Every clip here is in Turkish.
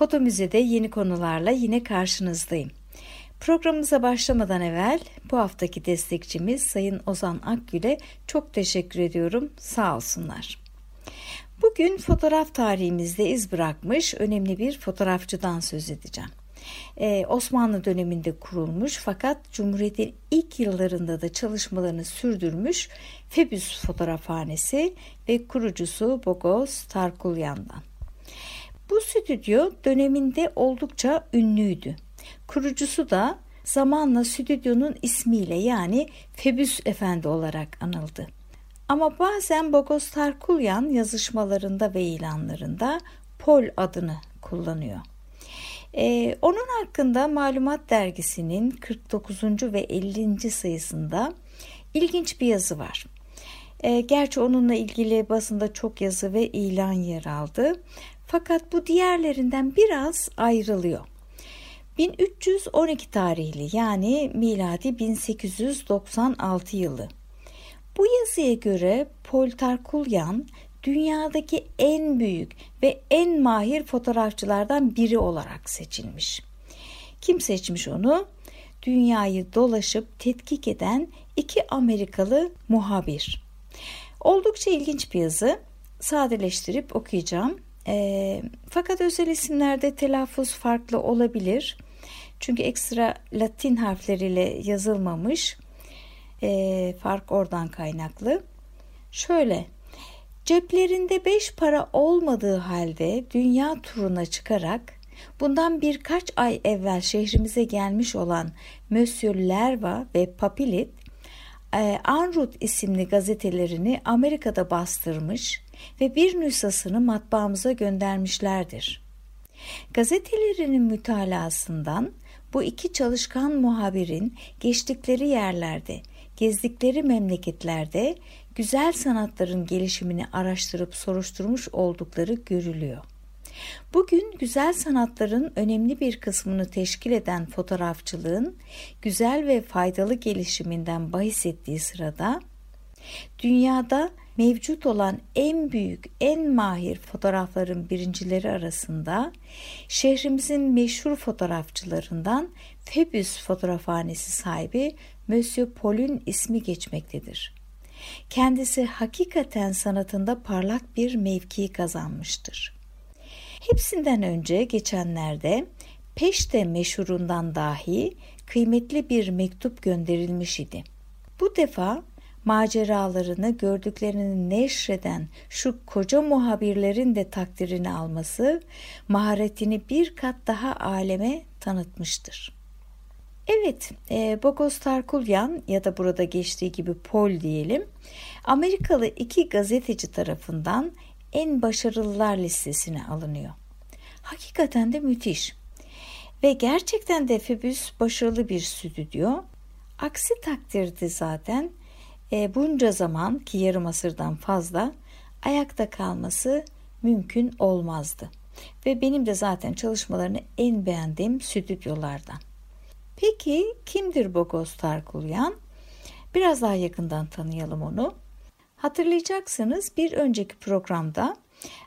Foto Müze'de yeni konularla yine karşınızdayım. Programımıza başlamadan evvel bu haftaki destekçimiz Sayın Ozan Akgül'e çok teşekkür ediyorum. Sağ olsunlar. Bugün fotoğraf tarihimizde iz bırakmış önemli bir fotoğrafçıdan söz edeceğim. Ee, Osmanlı döneminde kurulmuş fakat Cumhuriyet'in ilk yıllarında da çalışmalarını sürdürmüş Febüs Fotoğrafhanesi ve kurucusu Bogos Tarkulyan'dan. Bu stüdyo döneminde oldukça ünlüydü. Kurucusu da zamanla stüdyonun ismiyle yani Febüs Efendi olarak anıldı. Ama bazen Bogos Tarkulyan yazışmalarında ve ilanlarında Pol adını kullanıyor. Ee, onun hakkında Malumat Dergisi'nin 49. ve 50. sayısında ilginç bir yazı var. Ee, gerçi onunla ilgili basında çok yazı ve ilan yer aldı. Fakat bu diğerlerinden biraz ayrılıyor. 1312 tarihli yani miladi 1896 yılı. Bu yazıya göre Poltarkulyan dünyadaki en büyük ve en mahir fotoğrafçılardan biri olarak seçilmiş. Kim seçmiş onu? Dünyayı dolaşıp tetkik eden iki Amerikalı muhabir. Oldukça ilginç bir yazı. Sadeleştirip okuyacağım. E, fakat özel isimlerde telaffuz farklı olabilir. Çünkü ekstra Latin harfleriyle yazılmamış. E, fark oradan kaynaklı. Şöyle Ceplerinde beş para olmadığı halde dünya turuna çıkarak bundan birkaç ay evvel şehrimize gelmiş olan Monsieur Lerva ve Papilit, Anrut isimli gazetelerini Amerika'da bastırmış ve bir nüshasını matbaamıza göndermişlerdir. Gazetelerinin mütalasından bu iki çalışkan muhabirin geçtikleri yerlerde, gezdikleri memleketlerde güzel sanatların gelişimini araştırıp soruşturmuş oldukları görülüyor. Bugün güzel sanatların önemli bir kısmını teşkil eden fotoğrafçılığın güzel ve faydalı gelişiminden bahis ettiği sırada dünyada mevcut olan en büyük, en mahir fotoğrafların birincileri arasında şehrimizin meşhur fotoğrafçılarından Febüs Fotoğrafhanesi sahibi Monsieur Paul'ün ismi geçmektedir. Kendisi hakikaten sanatında parlak bir mevki kazanmıştır. Hepsinden önce geçenlerde Peşte meşhurundan dahi kıymetli bir mektup gönderilmiş idi. Bu defa maceralarını gördüklerini neşreden şu koca muhabirlerin de takdirini alması maharetini bir kat daha aleme tanıtmıştır. Evet, e, Bogos Tarkulyan ya da burada geçtiği gibi Paul diyelim, Amerikalı iki gazeteci tarafından en başarılılar listesine alınıyor. Hakikaten de müthiş. Ve gerçekten de Febüs başarılı bir stüdyo. Aksi takdirde zaten e, bunca zaman ki yarım asırdan fazla ayakta kalması mümkün olmazdı. Ve benim de zaten çalışmalarını en beğendiğim stüdyolardan. Peki kimdir Bogos Tarkulyan? Biraz daha yakından tanıyalım onu. Hatırlayacaksınız bir önceki programda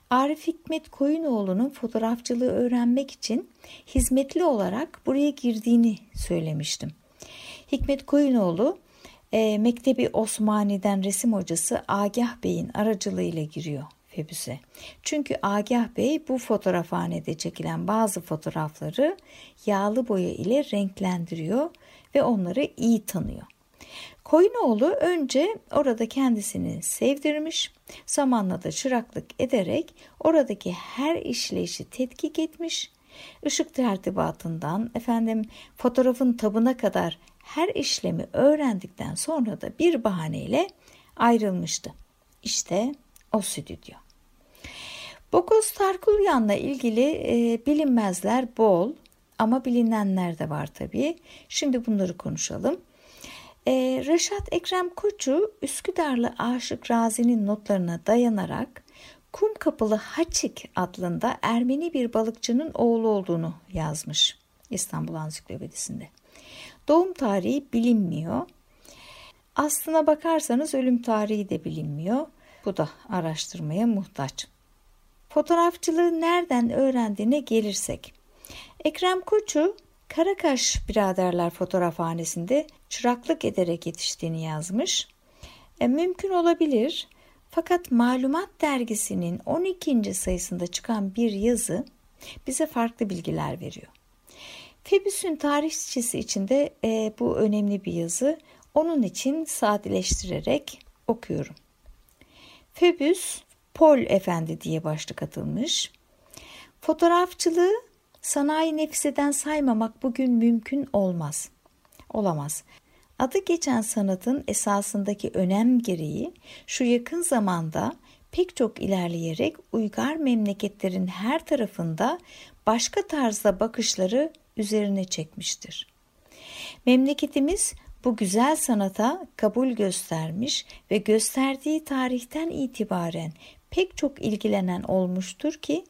Arif Hikmet Koyunoğlu'nun fotoğrafçılığı öğrenmek için hizmetli olarak buraya girdiğini söylemiştim. Hikmet Koyunoğlu e, Mektebi Osmani'den resim hocası Agah Bey'in aracılığıyla giriyor Febüs'e. Çünkü Agah Bey bu fotoğrafhanede çekilen bazı fotoğrafları yağlı boya ile renklendiriyor ve onları iyi tanıyor. Koyunoğlu önce orada kendisini sevdirmiş, zamanla da çıraklık ederek oradaki her işleyişi tetkik etmiş, ışık tertibatından efendim fotoğrafın tabına kadar her işlemi öğrendikten sonra da bir bahaneyle ayrılmıştı. İşte o stüdyo. Bogos Tarkulyan'la ilgili e, bilinmezler bol ama bilinenler de var tabii. Şimdi bunları konuşalım. Ee, Reşat Ekrem Koçu Üsküdarlı Aşık Razi'nin notlarına dayanarak Kum Kapılı Haçik adında Ermeni bir balıkçının oğlu olduğunu yazmış İstanbul Ansiklopedisinde. Doğum tarihi bilinmiyor. Aslına bakarsanız ölüm tarihi de bilinmiyor. Bu da araştırmaya muhtaç. Fotoğrafçılığı nereden öğrendiğine gelirsek. Ekrem Koçu Karakaş Biraderler Fotoğrafhanesi'nde çıraklık ederek yetiştiğini yazmış. E, mümkün olabilir. Fakat Malumat Dergisi'nin 12. sayısında çıkan bir yazı bize farklı bilgiler veriyor. Febüs'ün tarihçisi içinde e, bu önemli bir yazı. Onun için sadeleştirerek okuyorum. Febüs Pol Efendi diye başlık atılmış. Fotoğrafçılığı sanayi nefiseden saymamak bugün mümkün olmaz. Olamaz. Adı geçen sanatın esasındaki önem gereği şu yakın zamanda pek çok ilerleyerek uygar memleketlerin her tarafında başka tarzda bakışları üzerine çekmiştir. Memleketimiz bu güzel sanata kabul göstermiş ve gösterdiği tarihten itibaren pek çok ilgilenen olmuştur ki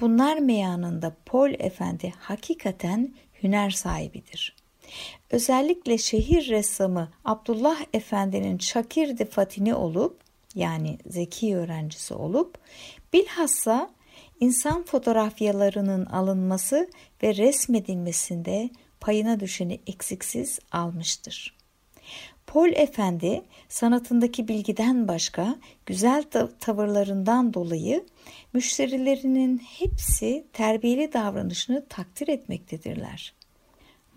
bunlar meyanında Pol Efendi hakikaten hüner sahibidir. Özellikle şehir ressamı Abdullah Efendi'nin Şakirdi Fatini olup yani zeki öğrencisi olup bilhassa insan fotoğrafyalarının alınması ve resmedilmesinde payına düşeni eksiksiz almıştır. Paul Efendi sanatındaki bilgiden başka güzel tavırlarından dolayı müşterilerinin hepsi terbiyeli davranışını takdir etmektedirler.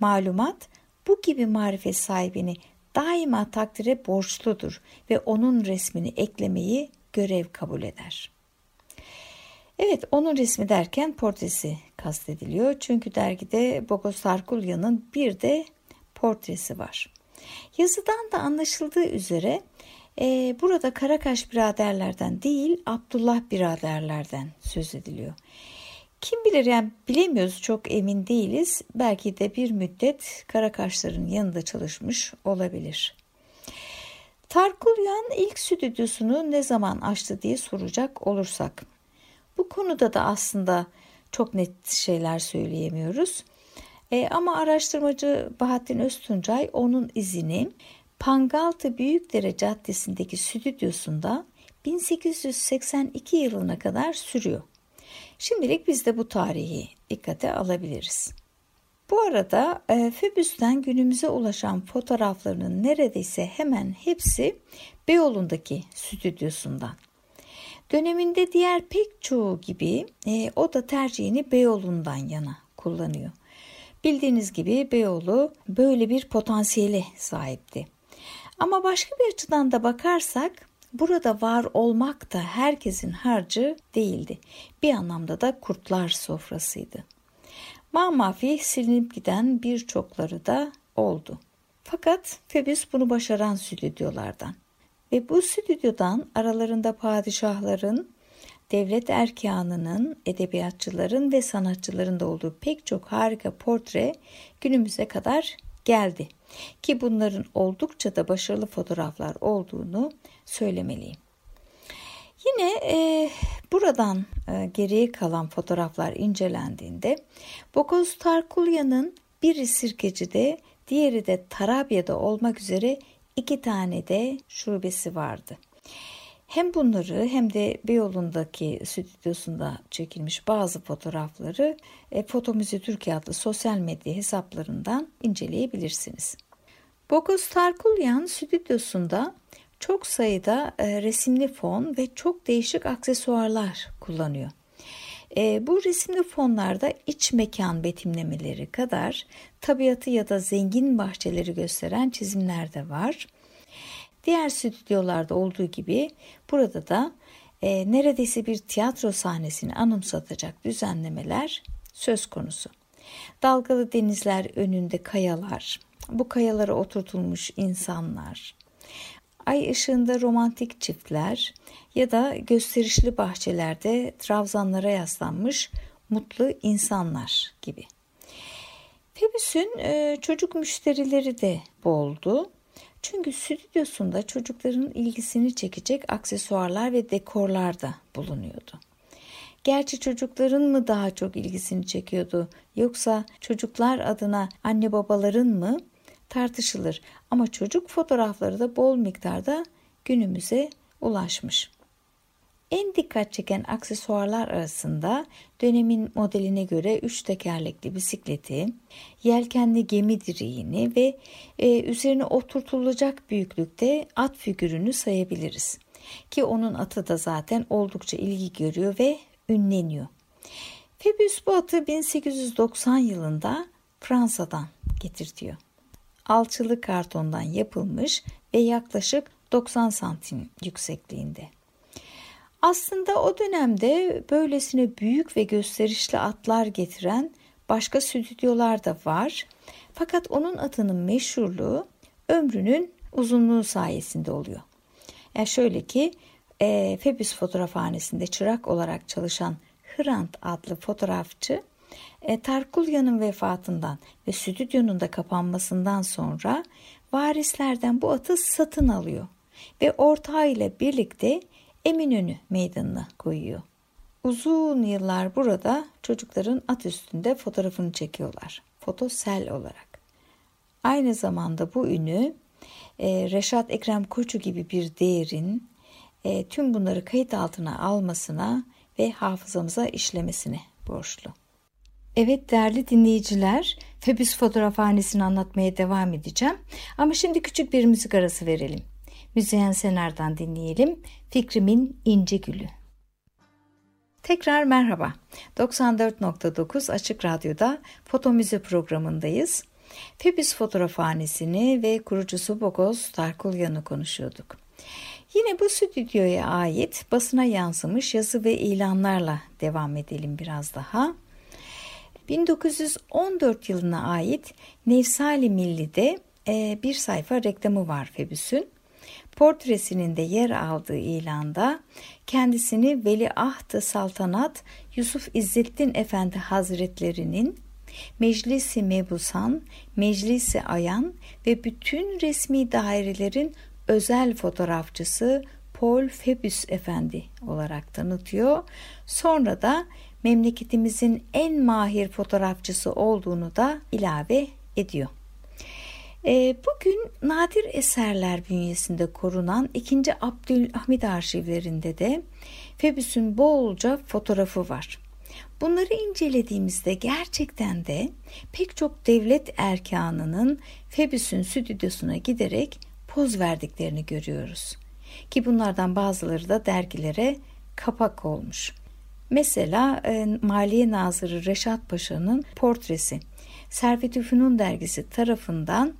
Malumat bu gibi marifet sahibini daima takdire borçludur ve onun resmini eklemeyi görev kabul eder. Evet onun resmi derken portresi kastediliyor. Çünkü dergide Bogos Sarkulya'nın bir de portresi var. Yazıdan da anlaşıldığı üzere e, burada Karakaş biraderlerden değil Abdullah biraderlerden söz ediliyor. Kim bilir yani bilemiyoruz çok emin değiliz. Belki de bir müddet Karakaşların yanında çalışmış olabilir. Tarkulyan ilk stüdyosunu ne zaman açtı diye soracak olursak. Bu konuda da aslında çok net şeyler söyleyemiyoruz. E, ama araştırmacı Bahattin Öztuncay onun izini Pangaltı Büyükdere Caddesi'ndeki stüdyosunda 1882 yılına kadar sürüyor. Şimdilik biz de bu tarihi dikkate alabiliriz. Bu arada e, Föbüs'ten günümüze ulaşan fotoğraflarının neredeyse hemen hepsi Beyoğlu'ndaki stüdyosundan. Döneminde diğer pek çoğu gibi e, o da tercihini Beyoğlu'ndan yana kullanıyor. Bildiğiniz gibi Beyoğlu böyle bir potansiyele sahipti. Ama başka bir açıdan da bakarsak burada var olmak da herkesin harcı değildi. Bir anlamda da kurtlar sofrasıydı. Mamafi silinip giden birçokları da oldu. Fakat Febüs bunu başaran stüdyolardan. Ve bu stüdyodan aralarında padişahların, devlet erkanının, edebiyatçıların ve sanatçıların da olduğu pek çok harika portre günümüze kadar geldi. Ki bunların oldukça da başarılı fotoğraflar olduğunu söylemeliyim. Yine e, buradan e, geriye kalan fotoğraflar incelendiğinde Bokoz Tarkulya'nın biri Sirkeci'de diğeri de Tarabya'da olmak üzere iki tane de şubesi vardı. Hem bunları hem de Beyoğlu'ndaki stüdyosunda çekilmiş bazı fotoğrafları e, Foto Müze Türkiye adlı sosyal medya hesaplarından inceleyebilirsiniz. Bogos Tarkulyan stüdyosunda çok sayıda e, resimli fon ve çok değişik aksesuarlar kullanıyor. E, bu resimli fonlarda iç mekan betimlemeleri kadar tabiatı ya da zengin bahçeleri gösteren çizimler de var. Diğer stüdyolarda olduğu gibi burada da e, neredeyse bir tiyatro sahnesini anımsatacak düzenlemeler söz konusu. Dalgalı denizler önünde kayalar, bu kayalara oturtulmuş insanlar, ay ışığında romantik çiftler ya da gösterişli bahçelerde trabzanlara yaslanmış mutlu insanlar gibi. Febüs'ün e, çocuk müşterileri de boldu. Çünkü stüdyosunda çocukların ilgisini çekecek aksesuarlar ve dekorlar da bulunuyordu. Gerçi çocukların mı daha çok ilgisini çekiyordu yoksa çocuklar adına anne babaların mı tartışılır ama çocuk fotoğrafları da bol miktarda günümüze ulaşmış. En dikkat çeken aksesuarlar arasında dönemin modeline göre üç tekerlekli bisikleti, yelkenli gemi direğini ve e, üzerine oturtulacak büyüklükte at figürünü sayabiliriz. Ki onun atı da zaten oldukça ilgi görüyor ve ünleniyor. Fabius bu atı 1890 yılında Fransa'dan getirtiyor. Alçılı kartondan yapılmış ve yaklaşık 90 santim yüksekliğinde. Aslında o dönemde böylesine büyük ve gösterişli atlar getiren başka stüdyolar da var. Fakat onun atının meşhurluğu ömrünün uzunluğu sayesinde oluyor. Yani şöyle ki e, Febüs fotoğrafhanesinde çırak olarak çalışan Hrant adlı fotoğrafçı e, Tarkulya'nın vefatından ve stüdyonun da kapanmasından sonra varislerden bu atı satın alıyor ve ortağıyla birlikte Eminönü meydanına koyuyor. Uzun yıllar burada çocukların at üstünde fotoğrafını çekiyorlar. Fotosel olarak. Aynı zamanda bu ünü e, Reşat Ekrem Koçu gibi bir değerin e, tüm bunları kayıt altına almasına ve hafızamıza işlemesine borçlu. Evet değerli dinleyiciler, Febüs Fotoğrafhanesi'ni anlatmaya devam edeceğim. Ama şimdi küçük bir müzik arası verelim. Müzeyyen Sener'den dinleyelim. Fikrimin İnce Gülü. Tekrar merhaba. 94.9 Açık Radyo'da Foto Müze programındayız. Febüs Fotoğrafhanesi'ni ve kurucusu Bogoz Tarkulyan'ı konuşuyorduk. Yine bu stüdyoya ait basına yansımış yazı ve ilanlarla devam edelim biraz daha. 1914 yılına ait Nevsali Milli'de e, bir sayfa reklamı var Febüs'ün. Portresinin de yer aldığı ilanda kendisini Veliaht-ı Saltanat Yusuf İzzettin Efendi Hazretlerinin Meclisi Mebusan, Meclisi Ayan ve bütün resmi dairelerin özel fotoğrafçısı Paul Febüs Efendi olarak tanıtıyor. Sonra da memleketimizin en mahir fotoğrafçısı olduğunu da ilave ediyor. E, bugün nadir eserler bünyesinde korunan 2. Abdülhamid arşivlerinde de Febüs'ün bolca fotoğrafı var. Bunları incelediğimizde gerçekten de pek çok devlet erkanının Febüs'ün stüdyosuna giderek poz verdiklerini görüyoruz. Ki bunlardan bazıları da dergilere kapak olmuş. Mesela e, Maliye Nazırı Reşat Paşa'nın portresi Servet-i Fünun dergisi tarafından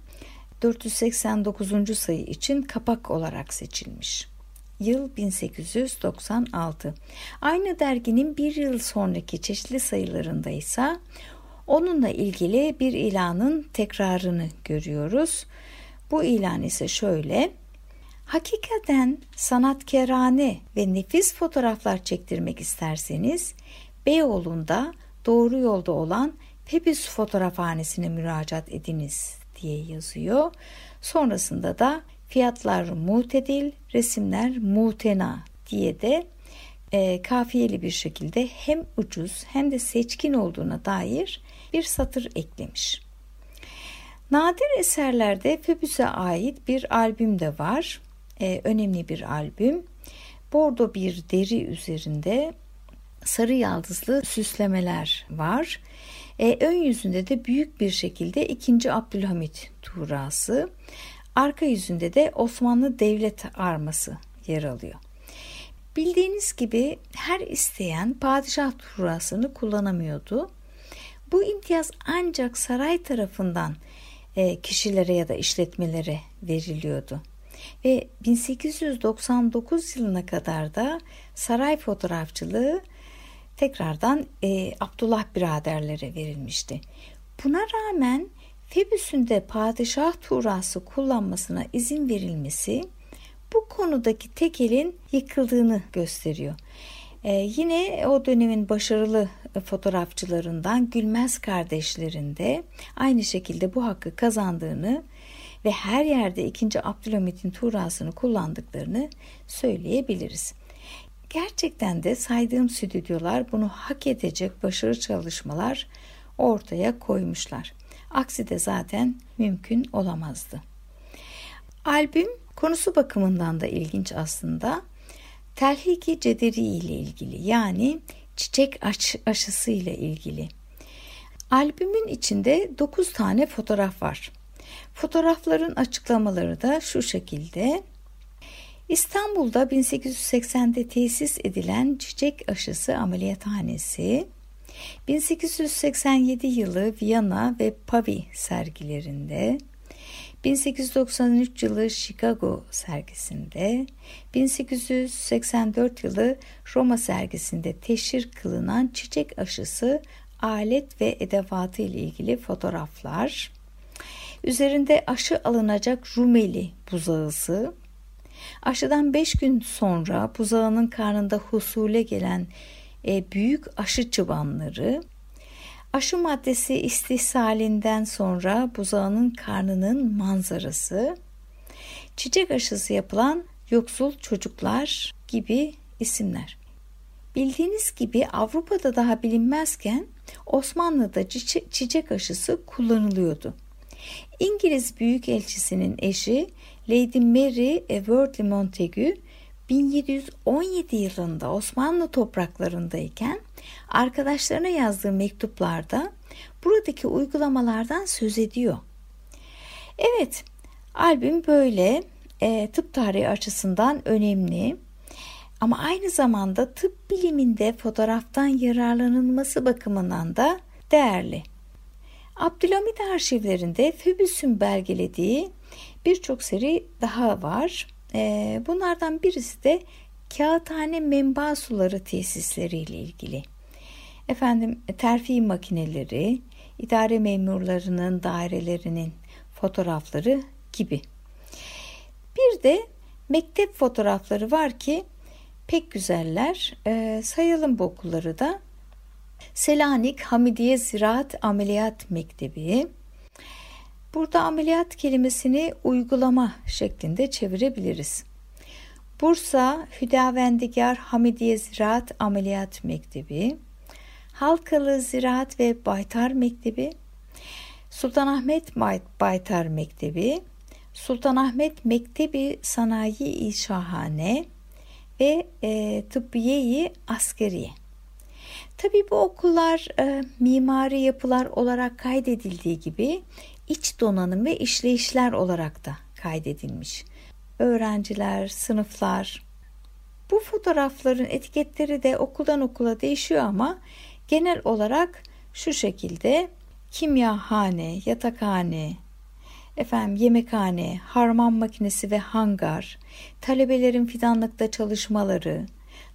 489. sayı için kapak olarak seçilmiş. Yıl 1896. Aynı derginin bir yıl sonraki çeşitli sayılarında ise onunla ilgili bir ilanın tekrarını görüyoruz. Bu ilan ise şöyle. Hakikaten sanatkerane ve nefis fotoğraflar çektirmek isterseniz Beyoğlu'nda doğru yolda olan Pebis Fotoğrafhanesi'ne müracaat ediniz diye yazıyor. Sonrasında da fiyatlar mutedil, resimler mutena diye de e, kafiyeli bir şekilde hem ucuz hem de seçkin olduğuna dair bir satır eklemiş. Nadir eserlerde Föbüs'e ait bir albüm de var. E, önemli bir albüm. Bordo bir deri üzerinde sarı yaldızlı süslemeler var. E, ön yüzünde de büyük bir şekilde 2. Abdülhamit tuğrası, arka yüzünde de Osmanlı Devlet arması yer alıyor. Bildiğiniz gibi her isteyen padişah tuğrasını kullanamıyordu. Bu imtiyaz ancak saray tarafından e, kişilere ya da işletmelere veriliyordu. Ve 1899 yılına kadar da saray fotoğrafçılığı tekrardan e, Abdullah biraderlere verilmişti. Buna rağmen Febüs'ün de padişah tuğrası kullanmasına izin verilmesi bu konudaki tekelin yıkıldığını gösteriyor. Ee, yine o dönemin başarılı fotoğrafçılarından Gülmez kardeşlerinde aynı şekilde bu hakkı kazandığını ve her yerde 2. Abdülhamit'in tuğrasını kullandıklarını söyleyebiliriz. Gerçekten de saydığım stüdyolar bunu hak edecek başarı çalışmalar ortaya koymuşlar. Aksi de zaten mümkün olamazdı. Albüm konusu bakımından da ilginç aslında. Telhiki cederi ile ilgili yani çiçek aş aşısı ile ilgili. Albümün içinde 9 tane fotoğraf var. Fotoğrafların açıklamaları da şu şekilde. İstanbul'da 1880'de tesis edilen çiçek aşısı ameliyathanesi 1887 yılı Viyana ve Pavi sergilerinde 1893 yılı Chicago sergisinde, 1884 yılı Roma sergisinde teşhir kılınan çiçek aşısı alet ve edevatı ile ilgili fotoğraflar, üzerinde aşı alınacak Rumeli buzağısı, aşıdan 5 gün sonra buzağının karnında husule gelen e, büyük aşı çıbanları, Aşı maddesi istihsalinden sonra buzağının karnının manzarası, çiçek aşısı yapılan yoksul çocuklar gibi isimler. Bildiğiniz gibi Avrupa'da daha bilinmezken Osmanlı'da çiçek aşısı kullanılıyordu. İngiliz Büyükelçisi'nin eşi Lady Mary Wortley Montagu 1717 yılında Osmanlı topraklarındayken arkadaşlarına yazdığı mektuplarda buradaki uygulamalardan söz ediyor. Evet, albüm böyle e, tıp tarihi açısından önemli. Ama aynı zamanda tıp biliminde fotoğraftan yararlanılması bakımından da değerli. Abdülhamit arşivlerinde Föbüs'ün belgelediği birçok seri daha var. E, bunlardan birisi de kağıthane menba suları tesisleriyle ilgili. Efendim terfi makineleri, idare memurlarının dairelerinin fotoğrafları gibi. Bir de mektep fotoğrafları var ki pek güzeller. E, sayalım bu okulları da. Selanik Hamidiye Ziraat Ameliyat Mektebi. Burada ameliyat kelimesini uygulama şeklinde çevirebiliriz. Bursa Hüdavendigar Hamidiye Ziraat Ameliyat Mektebi. Halkalı Ziraat ve Baytar Mektebi, Sultanahmet Baytar Mektebi, Sultanahmet Mektebi Sanayi İşahane ve e, Tıbbiye-i Askeriye. Tabi bu okullar e, mimari yapılar olarak kaydedildiği gibi iç donanım ve işleyişler olarak da kaydedilmiş. Öğrenciler, sınıflar. Bu fotoğrafların etiketleri de okuldan okula değişiyor ama Genel olarak şu şekilde kimyahane, yatakhane, efendim yemekhane, harman makinesi ve hangar, talebelerin fidanlıkta çalışmaları,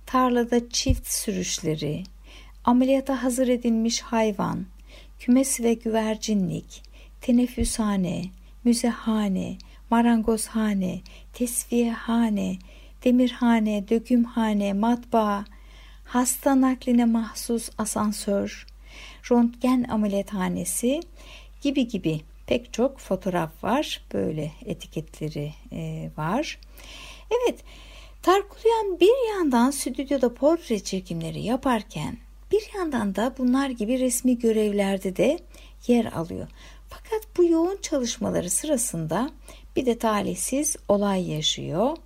tarlada çift sürüşleri, ameliyata hazır edilmiş hayvan, kümes ve güvercinlik, teneffüshane, müzehane, marangozhane, tesviyehane, demirhane, dökümhane, matbaa, hasta nakline mahsus asansör, röntgen ameliyathanesi gibi gibi pek çok fotoğraf var. Böyle etiketleri e, var. Evet, Tarkulyan bir yandan stüdyoda portre çekimleri yaparken bir yandan da bunlar gibi resmi görevlerde de yer alıyor. Fakat bu yoğun çalışmaları sırasında bir de talihsiz olay yaşıyor.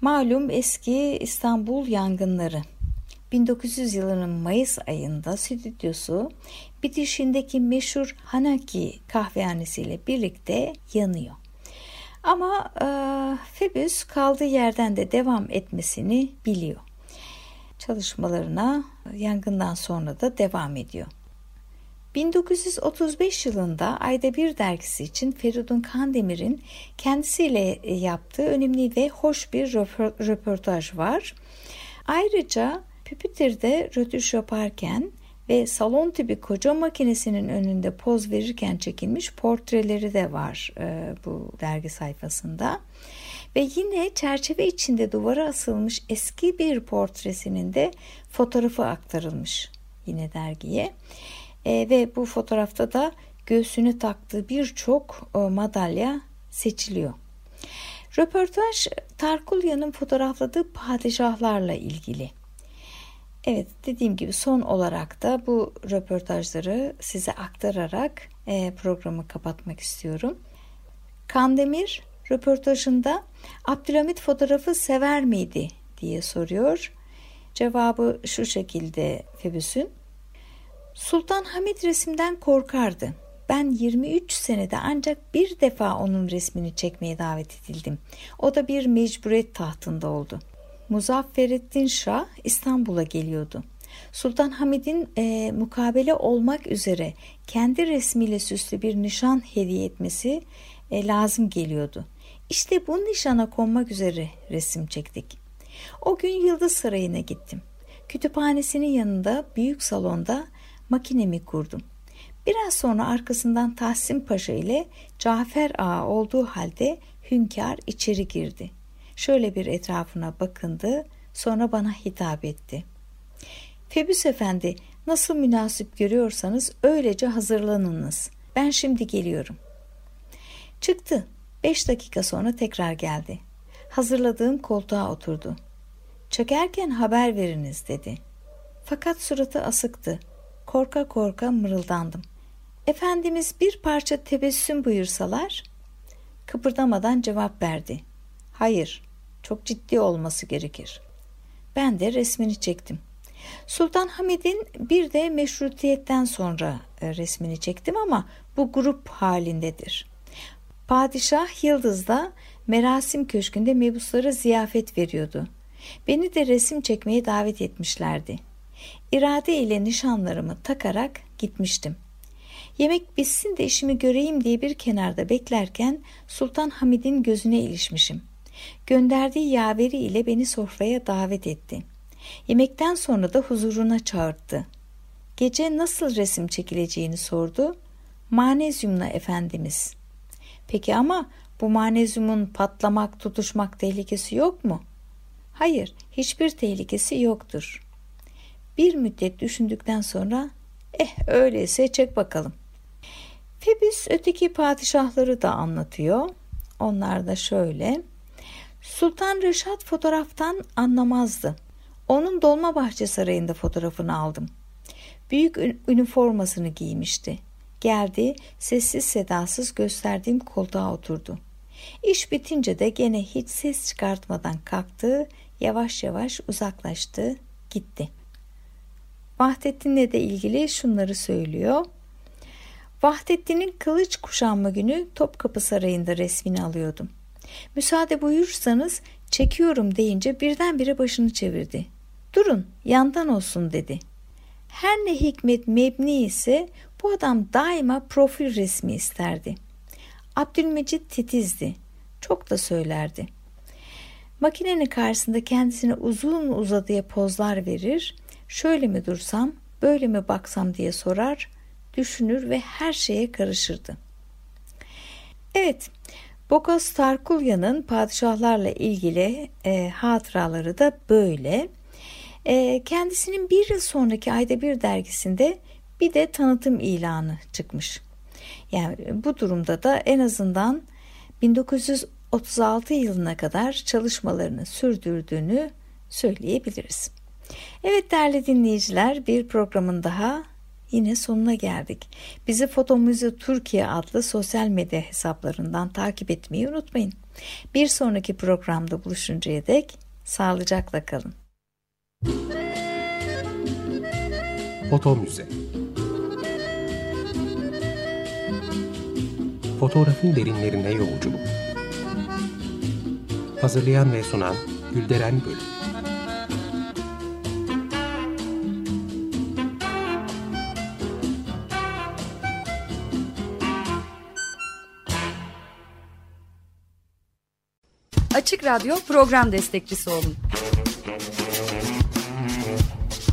Malum eski İstanbul yangınları 1900 yılının Mayıs ayında stüdyosu bitişindeki meşhur Hanaki kahvehanesiyle birlikte yanıyor. Ama e, Phoebus kaldığı yerden de devam etmesini biliyor. Çalışmalarına yangından sonra da devam ediyor. 1935 yılında Ayda Bir dergisi için Feridun Kandemir'in kendisiyle yaptığı önemli ve hoş bir röportaj var. Ayrıca Püpütir'de rötuş yaparken ve salon tipi koca makinesinin önünde poz verirken çekilmiş portreleri de var e, bu dergi sayfasında. Ve yine çerçeve içinde duvara asılmış eski bir portresinin de fotoğrafı aktarılmış yine dergiye. E, ve bu fotoğrafta da göğsüne taktığı birçok e, madalya seçiliyor. Röportaj Tarkulya'nın fotoğrafladığı padişahlarla ilgili. Evet dediğim gibi son olarak da bu röportajları size aktararak e, programı kapatmak istiyorum. Kandemir röportajında Abdülhamit fotoğrafı sever miydi diye soruyor. Cevabı şu şekilde Febüs'ün. Sultan Hamid resimden korkardı. Ben 23 senede ancak bir defa onun resmini çekmeye davet edildim. O da bir mecburiyet tahtında oldu. Muzafferettin Şah İstanbul'a geliyordu. Sultan Hamid'in e, mukabele olmak üzere kendi resmiyle süslü bir nişan hediye etmesi e, lazım geliyordu. İşte bu nişana konmak üzere resim çektik. O gün Yıldız Sarayı'na gittim. Kütüphanesinin yanında büyük salonda makinemi kurdum. Biraz sonra arkasından Tahsin Paşa ile Cafer Ağa olduğu halde hünkâr içeri girdi. Şöyle bir etrafına bakındı, sonra bana hitap etti. Febüs Efendi, nasıl münasip görüyorsanız öylece hazırlanınız. Ben şimdi geliyorum. Çıktı. Beş dakika sonra tekrar geldi. Hazırladığım koltuğa oturdu. Çökerken haber veriniz dedi. Fakat suratı asıktı. Korka korka mırıldandım. Efendimiz bir parça tebessüm buyursalar? Kıpırdamadan cevap verdi. Hayır, çok ciddi olması gerekir. Ben de resmini çektim. Sultan Hamid'in bir de meşrutiyetten sonra e, resmini çektim ama bu grup halindedir. Padişah Yıldız'da Merasim Köşkü'nde mebuslara ziyafet veriyordu. Beni de resim çekmeye davet etmişlerdi. İrade ile nişanlarımı takarak gitmiştim. Yemek bitsin de işimi göreyim diye bir kenarda beklerken Sultan Hamid'in gözüne ilişmişim. Gönderdiği yaveri ile beni sofraya davet etti. Yemekten sonra da huzuruna çağırdı. Gece nasıl resim çekileceğini sordu. Manezyumla efendimiz. Peki ama bu manezyumun patlamak, tutuşmak tehlikesi yok mu? Hayır, hiçbir tehlikesi yoktur. Bir müddet düşündükten sonra, eh öyleyse çek bakalım. Febüs öteki padişahları da anlatıyor. Onlar da şöyle. Sultan Reşat fotoğraftan anlamazdı. Onun Dolmabahçe Sarayı'nda fotoğrafını aldım. Büyük üniformasını giymişti. Geldi, sessiz sedasız gösterdiğim koltuğa oturdu. İş bitince de gene hiç ses çıkartmadan kalktı, yavaş yavaş uzaklaştı, gitti. Vahdettin'le de ilgili şunları söylüyor. Vahdettin'in kılıç kuşanma günü Topkapı Sarayı'nda resmini alıyordum. Müsaade buyursanız çekiyorum deyince birdenbire başını çevirdi. Durun yandan olsun dedi. Her ne hikmet mebni ise bu adam daima profil resmi isterdi. Abdülmecit titizdi. Çok da söylerdi. Makinenin karşısında kendisine uzun uzadıya pozlar verir, şöyle mi dursam, böyle mi baksam diye sorar, düşünür ve her şeye karışırdı. Evet, Bokos Tarkulya'nın padişahlarla ilgili e, hatıraları da böyle. E, kendisinin bir yıl sonraki ayda bir dergisinde bir de tanıtım ilanı çıkmış. Yani bu durumda da en azından 1936 yılına kadar çalışmalarını sürdürdüğünü söyleyebiliriz. Evet değerli dinleyiciler bir programın daha yine sonuna geldik. Bizi Fotomuze Türkiye adlı sosyal medya hesaplarından takip etmeyi unutmayın. Bir sonraki programda buluşuncaya dek sağlıcakla kalın. Foto Müze Fotoğrafın derinlerine yolculuk Hazırlayan ve sunan Gülderen Bölüm Açık Radyo program destekçisi olun.